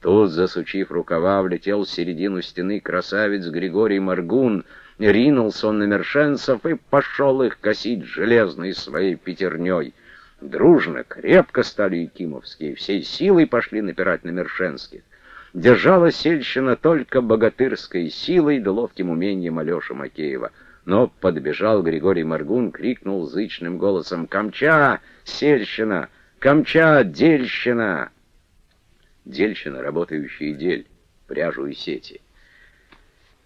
Тут, засучив рукава, влетел в середину стены красавец Григорий Маргун. Ринулся он на мершенцев и пошел их косить железной своей пятерней. Дружно, крепко стали якимовские, всей силой пошли напирать на мершенских. Держала сельщина только богатырской силой да ловким умением Алеши Макеева. Но подбежал Григорий Маргун, крикнул зычным голосом «Камча, сельщина! Камча, дельщина!» Дельщина, работающие дель, пряжу и сети.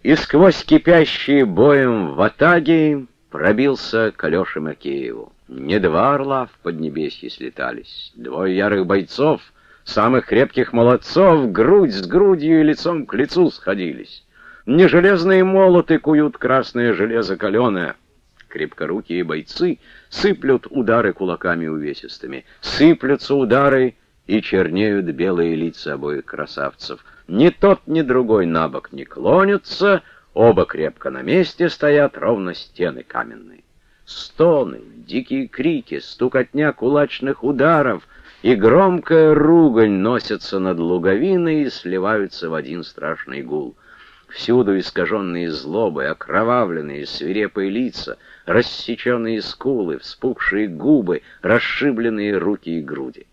И сквозь кипящие боем в Атаге пробился к Алёше Макееву. Не два орла в Поднебесье слетались, двое ярых бойцов, самых крепких молодцов, грудь с грудью и лицом к лицу сходились. Не железные молоты куют красное железо каленое. Крепкорукие бойцы сыплют удары кулаками увесистыми, сыплются удары и чернеют белые лица обоих красавцев. Ни тот, ни другой на бок не клонятся, оба крепко на месте стоят, ровно стены каменные. Стоны, дикие крики, стукотня кулачных ударов и громкая ругань носятся над луговиной и сливаются в один страшный гул. Всюду искаженные злобой, окровавленные, свирепые лица, рассеченные скулы, вспухшие губы, расшибленные руки и груди.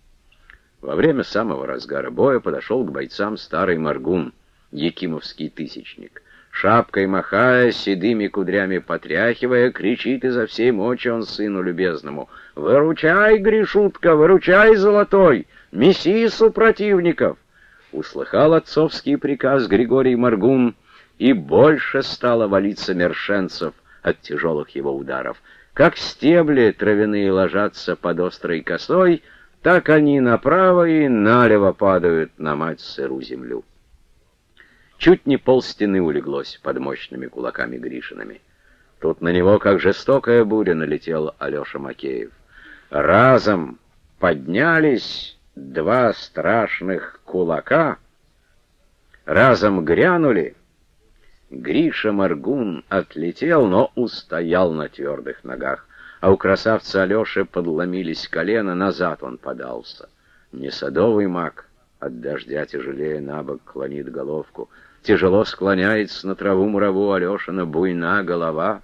Во время самого разгара боя подошел к бойцам старый Маргун, якимовский тысячник — Шапкой махая, седыми кудрями потряхивая, кричит изо всей мочи он сыну любезному. «Выручай, Гришутка, выручай, золотой! Меси супротивников!» Услыхал отцовский приказ Григорий Маргун, и больше стало валиться мершенцев от тяжелых его ударов. Как стебли травяные ложатся под острой косой, так они направо и налево падают на мать сыру землю. Чуть не пол стены улеглось под мощными кулаками Гришинами. Тут на него, как жестокая буря, налетел Алеша Макеев. Разом поднялись два страшных кулака, разом грянули. Гриша Маргун отлетел, но устоял на твердых ногах, а у красавца Алеши подломились колено, назад он подался. Не садовый маг, от дождя тяжелее на бок клонит головку — Тяжело склоняется на траву мураву Алешина буйна голова.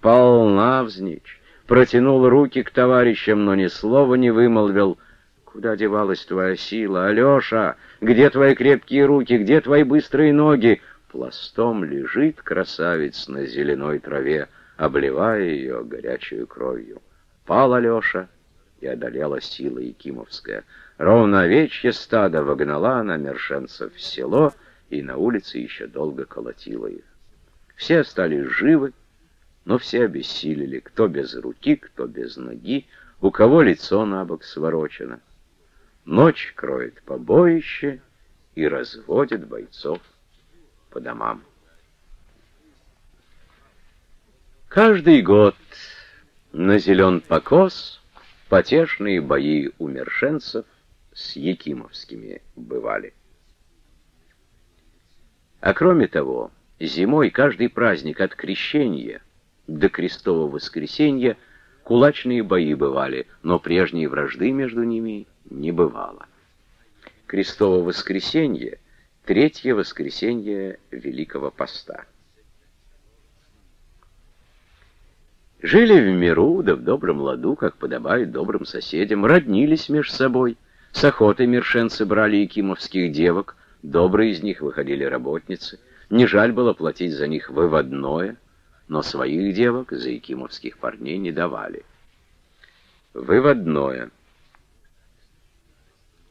Полна взничь. Протянул руки к товарищам, но ни слова не вымолвил. Куда девалась твоя сила, Алеша? Где твои крепкие руки, где твои быстрые ноги? Пластом лежит красавец на зеленой траве, обливая ее горячей кровью. Пал Алеша, и одолела сила Якимовская. Ровно овечье стадо вогнала на мершенцев в село — и на улице еще долго колотило их. Все остались живы, но все обессилели, кто без руки, кто без ноги, у кого лицо на бок сворочено. Ночь кроет побоище и разводит бойцов по домам. Каждый год на зелен покос потешные бои умершенцев с якимовскими бывали. А кроме того, зимой каждый праздник от Крещения до Крестового воскресенья кулачные бои бывали, но прежней вражды между ними не бывало. Крестовое воскресенье — третье воскресенье Великого Поста. Жили в миру, да в добром ладу, как подобает добрым соседям, роднились меж собой. С охотой мершенцы брали якимовских девок — Добрые из них выходили работницы, не жаль было платить за них выводное, но своих девок за якимовских парней не давали. Выводное.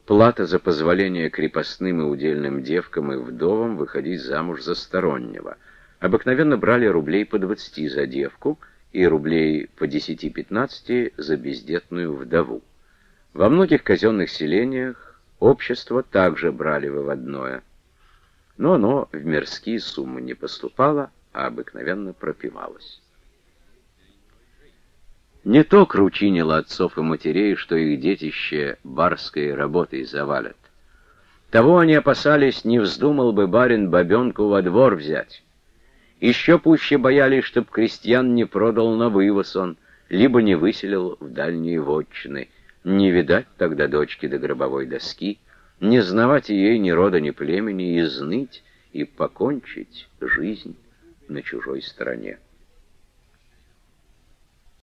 Плата за позволение крепостным и удельным девкам и вдовам выходить замуж за стороннего. Обыкновенно брали рублей по 20 за девку и рублей по 10-15 за бездетную вдову. Во многих казенных селениях Общество также брали выводное, но оно в мирские суммы не поступало, а обыкновенно пропивалось. Не то кручинило отцов и матерей, что их детище барской работой завалят. Того они опасались, не вздумал бы барин бабенку во двор взять. Еще пуще боялись, чтоб крестьян не продал на вывоз он, либо не выселил в дальние вотчины — не видать тогда дочки до гробовой доски, не знавать ей ни рода, ни племени, и зныть, и покончить жизнь на чужой стороне.